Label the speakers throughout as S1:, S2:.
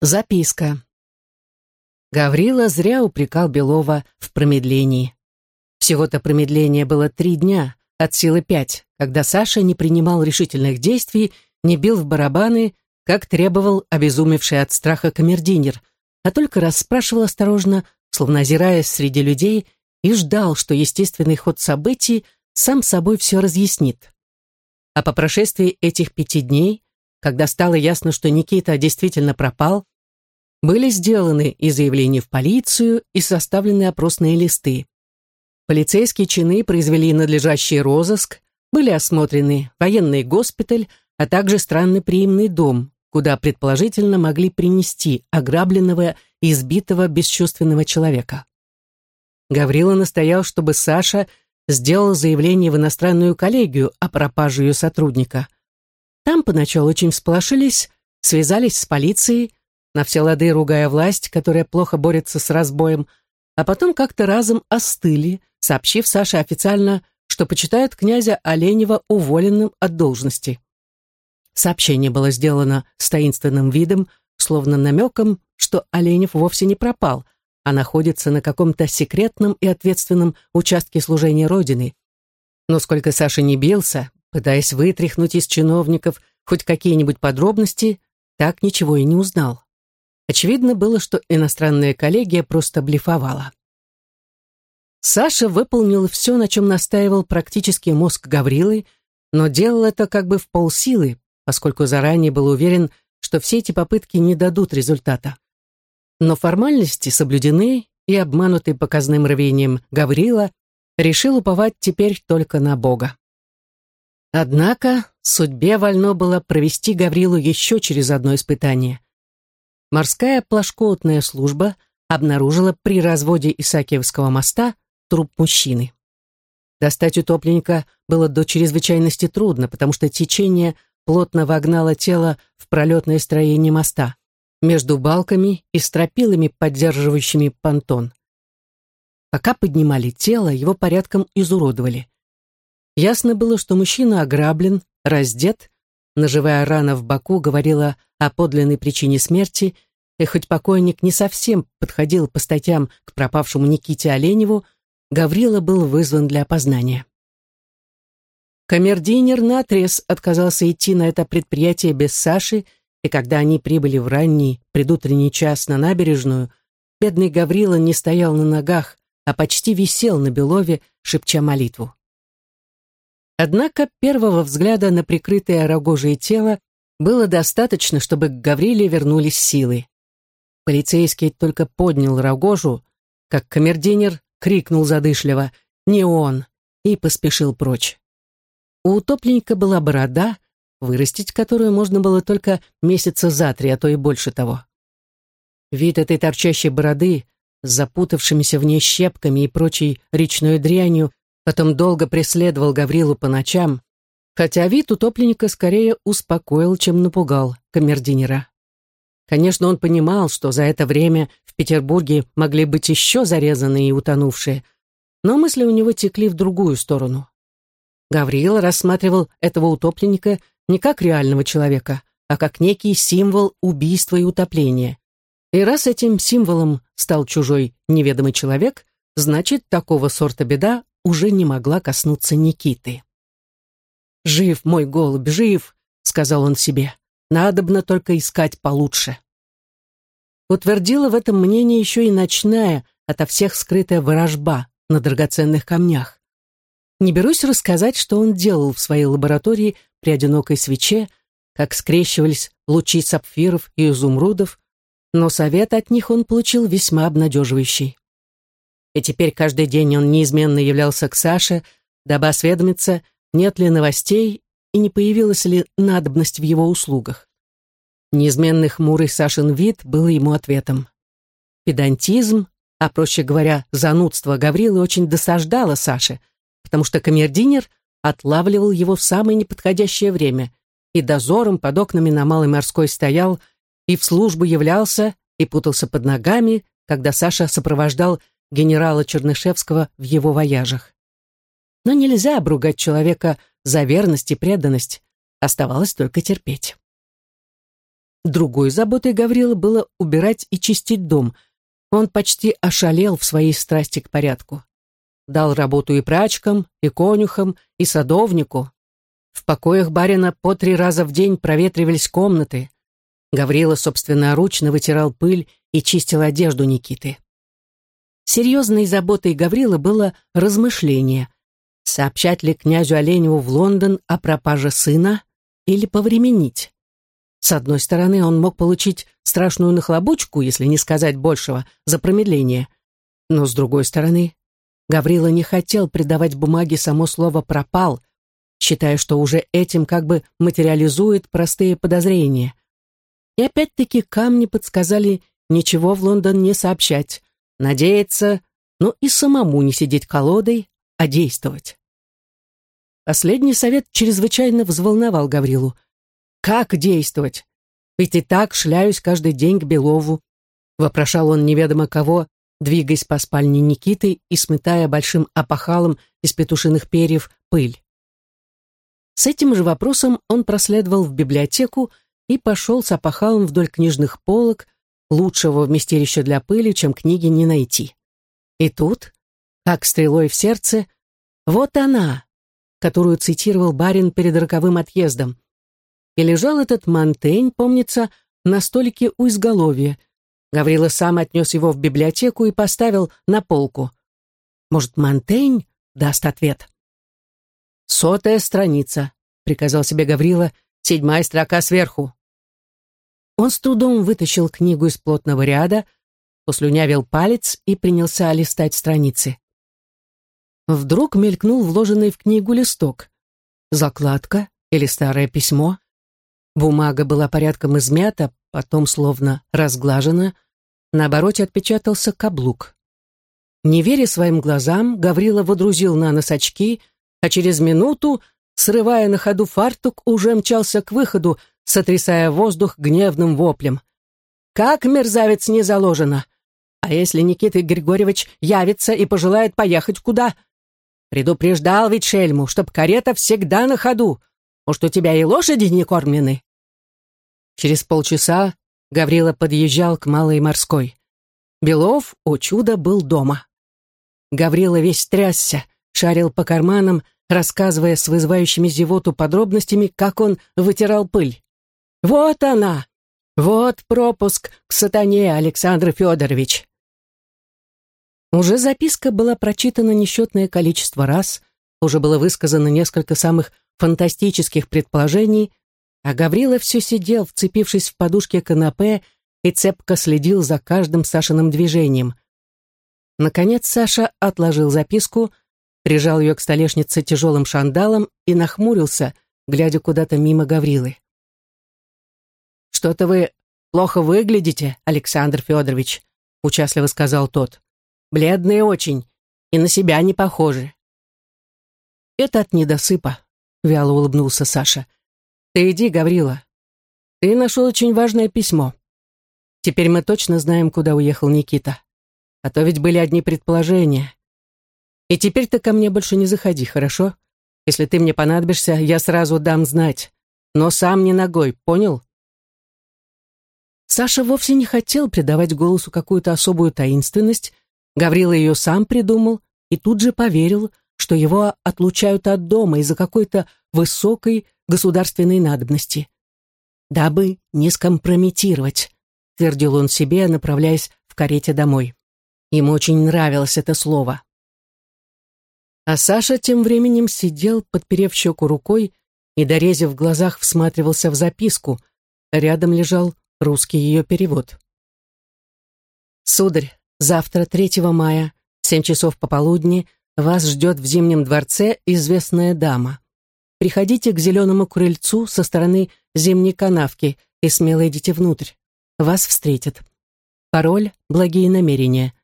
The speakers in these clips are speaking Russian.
S1: Записка. Гаврила зря упрекал Белова в промедлении. Всего-то промедление было три дня, от силы пять, когда Саша не принимал решительных действий, не бил в барабаны, как требовал обезумевший от страха камердинер, а только расспрашивал осторожно, словно озираясь среди людей, и ждал, что естественный ход событий сам собой все разъяснит. А по прошествии этих пяти дней когда стало ясно, что Никита действительно пропал, были сделаны и заявления в полицию, и составлены опросные листы. Полицейские чины произвели надлежащий розыск, были осмотрены военный госпиталь, а также странный приемный дом, куда предположительно могли принести ограбленного и избитого бесчувственного человека. Гаврила настоял, чтобы Саша сделал заявление в иностранную коллегию о пропаже ее сотрудника – там поначалу очень всполошились, связались с полицией, на все лады ругая власть, которая плохо борется с разбоем, а потом как-то разом остыли, сообщив Саше официально, что почитают князя Оленева уволенным от должности. Сообщение было сделано с таинственным видом, словно намеком, что Оленев вовсе не пропал, а находится на каком-то секретном и ответственном участке служения Родины. Но сколько Саша не бился, пытаясь вытряхнуть из чиновников хоть какие-нибудь подробности, так ничего и не узнал. Очевидно было, что иностранная коллегия просто блефовала. Саша выполнил все, на чем настаивал практически мозг Гаврилы, но делал это как бы в полсилы, поскольку заранее был уверен, что все эти попытки не дадут результата. Но формальности соблюдены, и обманутый показным рвением Гаврила решил уповать теперь только на Бога. Однако судьбе вольно было провести Гаврилу еще через одно испытание. Морская плашкотная служба обнаружила при разводе Исаакиевского моста труп мужчины. Достать утопленника было до чрезвычайности трудно, потому что течение плотно вогнало тело в пролетное строение моста между балками и стропилами, поддерживающими понтон. Пока поднимали тело, его порядком изуродовали. Ясно было, что мужчина ограблен, раздет, ножевая рана в боку говорила о подлинной причине смерти, и хоть покойник не совсем подходил по статьям к пропавшему Никите Оленеву, Гаврила был вызван для опознания. Камердинер наотрез отказался идти на это предприятие без Саши, и когда они прибыли в ранний предутренний час на набережную, бедный Гаврила не стоял на ногах, а почти висел на Белове, шепча молитву. Однако первого взгляда на прикрытое рогожее тело было достаточно, чтобы к Гавриле вернулись силы. Полицейский только поднял рогожу, как камердинер крикнул задышливо «Не он!» и поспешил прочь. У утопленника была борода, вырастить которую можно было только месяца за три, а то и больше того. Вид этой торчащей бороды с запутавшимися в ней щепками и прочей речной дрянью Потом долго преследовал Гаврилу по ночам, хотя вид утопленника скорее успокоил, чем напугал камердинера. Конечно, он понимал, что за это время в Петербурге могли быть еще зарезанные и утонувшие, но мысли у него текли в другую сторону. Гаврила рассматривал этого утопленника не как реального человека, а как некий символ убийства и утопления. И раз этим символом стал чужой неведомый человек, значит, такого сорта беда уже не могла коснуться Никиты. «Жив мой голубь, жив!» — сказал он себе. «Надобно только искать получше». Утвердила в этом мнении еще и ночная, ото всех скрытая ворожба на драгоценных камнях. Не берусь рассказать, что он делал в своей лаборатории при одинокой свече, как скрещивались лучи сапфиров и изумрудов, но совет от них он получил весьма обнадеживающий и теперь каждый день он неизменно являлся к Саше, дабы осведомиться, нет ли новостей и не появилась ли надобность в его услугах. Неизменный хмурый Сашин вид был ему ответом. Педантизм, а проще говоря, занудство Гаврилы очень досаждало Саше, потому что камердинер отлавливал его в самое неподходящее время и дозором под окнами на Малой Морской стоял, и в службу являлся, и путался под ногами, когда Саша сопровождал генерала Чернышевского в его вояжах. Но нельзя обругать человека за верность и преданность, оставалось только терпеть. Другой заботой Гаврила было убирать и чистить дом. Он почти ошалел в своей страсти к порядку. Дал работу и прачкам, и конюхам, и садовнику. В покоях барина по три раза в день проветривались комнаты. Гаврила собственноручно вытирал пыль и чистил одежду Никиты. Серьезной заботой Гаврила было размышление, сообщать ли князю Оленеву в Лондон о пропаже сына или повременить. С одной стороны, он мог получить страшную нахлобучку, если не сказать большего, за промедление. Но с другой стороны, Гаврила не хотел придавать бумаге само слово «пропал», считая, что уже этим как бы материализует простые подозрения. И опять-таки камни подсказали ничего в Лондон не сообщать, надеяться, но и самому не сидеть колодой, а действовать. Последний совет чрезвычайно взволновал Гаврилу. Как действовать? Ведь и так шляюсь каждый день к Белову. Вопрошал он неведомо кого, двигаясь по спальне Никиты и сметая большим опахалом из петушиных перьев пыль. С этим же вопросом он проследовал в библиотеку и пошел с опахалом вдоль книжных полок, лучшего вместилища для пыли, чем книги не найти. И тут, как стрелой в сердце, вот она, которую цитировал барин перед роковым отъездом. И лежал этот Монтень, помнится, на столике у изголовья. Гаврила сам отнес его в библиотеку и поставил на полку. Может, Монтень даст ответ? «Сотая страница», — приказал себе Гаврила, «седьмая строка сверху». Он с трудом вытащил книгу из плотного ряда, послюнявил палец и принялся листать страницы. Вдруг мелькнул вложенный в книгу листок. Закладка или старое письмо. Бумага была порядком измята, потом словно разглажена. На обороте отпечатался каблук. Не веря своим глазам, Гаврила водрузил на нос очки, а через минуту, срывая на ходу фартук, уже мчался к выходу, сотрясая воздух гневным воплем. «Как мерзавец не заложено! А если Никита Григорьевич явится и пожелает поехать куда? Предупреждал ведь шельму, чтоб карета всегда на ходу. Может, у тебя и лошади не кормлены?» Через полчаса Гаврила подъезжал к Малой Морской. Белов, о чудо, был дома. Гаврила весь трясся, шарил по карманам, рассказывая с вызывающими зевоту подробностями, как он вытирал пыль. Вот она! Вот пропуск к сатане, Александр Федорович!» Уже записка была прочитана несчетное количество раз, уже было высказано несколько самых фантастических предположений, а Гаврила все сидел, вцепившись в подушке канапе, и цепко следил за каждым Сашиным движением. Наконец Саша отложил записку, прижал ее к столешнице тяжелым шандалом и нахмурился, глядя куда-то мимо Гаврилы. «Что-то вы плохо выглядите, Александр Федорович», — участливо сказал тот. «Бледные очень и на себя не похожи». «Это от недосыпа», — вяло улыбнулся Саша. «Ты иди, Гаврила. Ты нашел очень важное письмо. Теперь мы точно знаем, куда уехал Никита. А то ведь были одни предположения. И теперь ты ко мне больше не заходи, хорошо? Если ты мне понадобишься, я сразу дам знать. Но сам не ногой, понял?» Саша вовсе не хотел придавать голосу какую-то особую таинственность. Гаврила ее сам придумал и тут же поверил, что его отлучают от дома из-за какой-то высокой государственной надобности. «Дабы не скомпрометировать», — твердил он себе, направляясь в карете домой. Ему очень нравилось это слово. А Саша тем временем сидел, подперев щеку рукой, и, дорезив в глазах, всматривался в записку. Рядом лежал русский ее перевод. «Сударь, завтра, 3 мая, в 7 часов пополудни, вас ждет в Зимнем дворце известная дама. Приходите к зеленому крыльцу со стороны зимней канавки и смело идите внутрь. Вас встретят. Пароль «Благие намерения».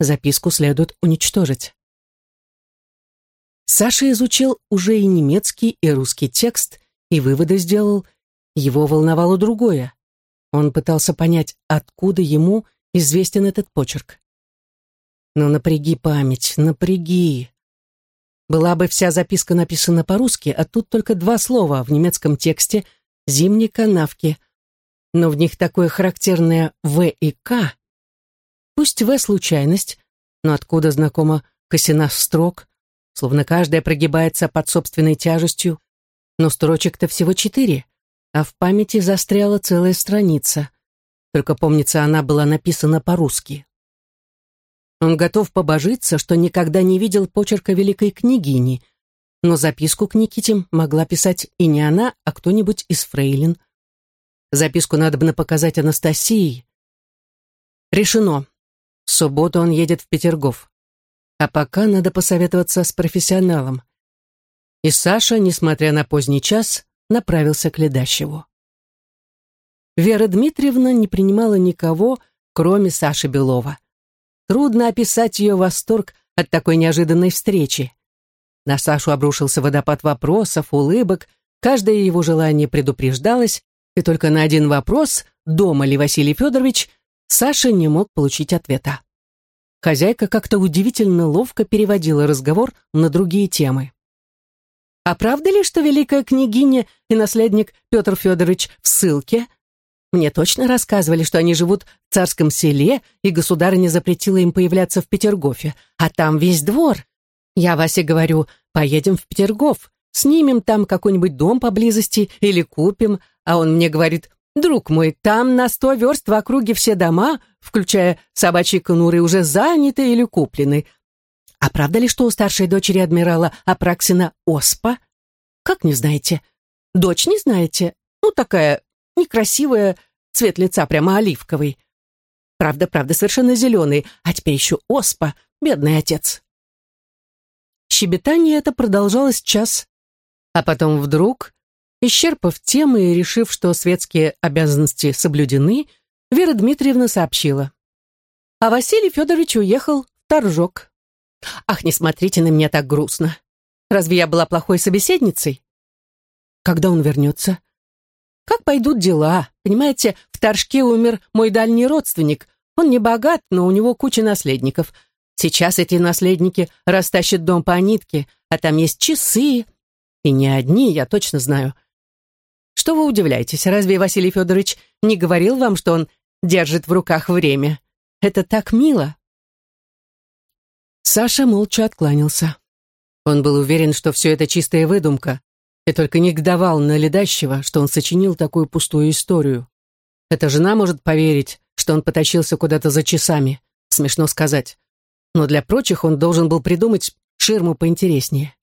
S1: Записку следует уничтожить. Саша изучил уже и немецкий, и русский текст, и выводы сделал. Его волновало другое. Он пытался понять, откуда ему известен этот почерк. Но напряги память, напряги. Была бы вся записка написана по-русски, а тут только два слова в немецком тексте «зимней канавки». но в них такое характерное «В» и «К». Пусть «В» — случайность, но откуда знакома косина строк, словно каждая прогибается под собственной тяжестью, но строчек-то всего четыре, а в памяти застряла целая страница. Только, помнится, она была написана по-русски. Он готов побожиться, что никогда не видел почерка великой княгини, но записку к Никите могла писать и не она, а кто-нибудь из фрейлин. Записку надо бы показать Анастасии. Решено. В субботу он едет в Петергоф. А пока надо посоветоваться с профессионалом. И Саша, несмотря на поздний час, направился к Ледащеву. Вера Дмитриевна не принимала никого, кроме Саши Белова. Трудно описать ее восторг от такой неожиданной встречи. На Сашу обрушился водопад вопросов, улыбок, каждое его желание предупреждалось, и только на один вопрос, дома ли Василий Федорович, Саша не мог получить ответа. Хозяйка как-то удивительно ловко переводила разговор на другие темы. «А правда ли, что великая княгиня и наследник Петр Федорович в ссылке?» Мне точно рассказывали, что они живут в царском селе, и государыня запретила им появляться в Петергофе, а там весь двор. Я Васе говорю, поедем в Петергоф, снимем там какой-нибудь дом поблизости или купим, а он мне говорит, друг мой, там на сто верст в округе все дома, включая собачьи конуры, уже заняты или куплены. А правда ли, что у старшей дочери адмирала Апраксина оспа? Как не знаете? Дочь не знаете? Ну, такая некрасивая, цвет лица прямо оливковый. Правда, правда, совершенно зеленый, а теперь еще оспа, бедный отец. Щебетание это продолжалось час, а потом вдруг, исчерпав темы и решив, что светские обязанности соблюдены, Вера Дмитриевна сообщила. А Василий Федорович уехал в Торжок. Ах, не смотрите на меня так грустно. Разве я была плохой собеседницей? Когда он вернется? Как пойдут дела? Понимаете, в Торжке умер мой дальний родственник. Он не богат, но у него куча наследников. Сейчас эти наследники растащат дом по нитке, а там есть часы. И не одни, я точно знаю. Что вы удивляетесь? Разве Василий Федорович не говорил вам, что он держит в руках время? Это так мило. Саша молча откланялся. Он был уверен, что все это чистая выдумка, и только негодовал на ледащего, что он сочинил такую пустую историю. Эта жена может поверить, что он потащился куда-то за часами. Смешно сказать. Но для прочих он должен был придумать ширму поинтереснее.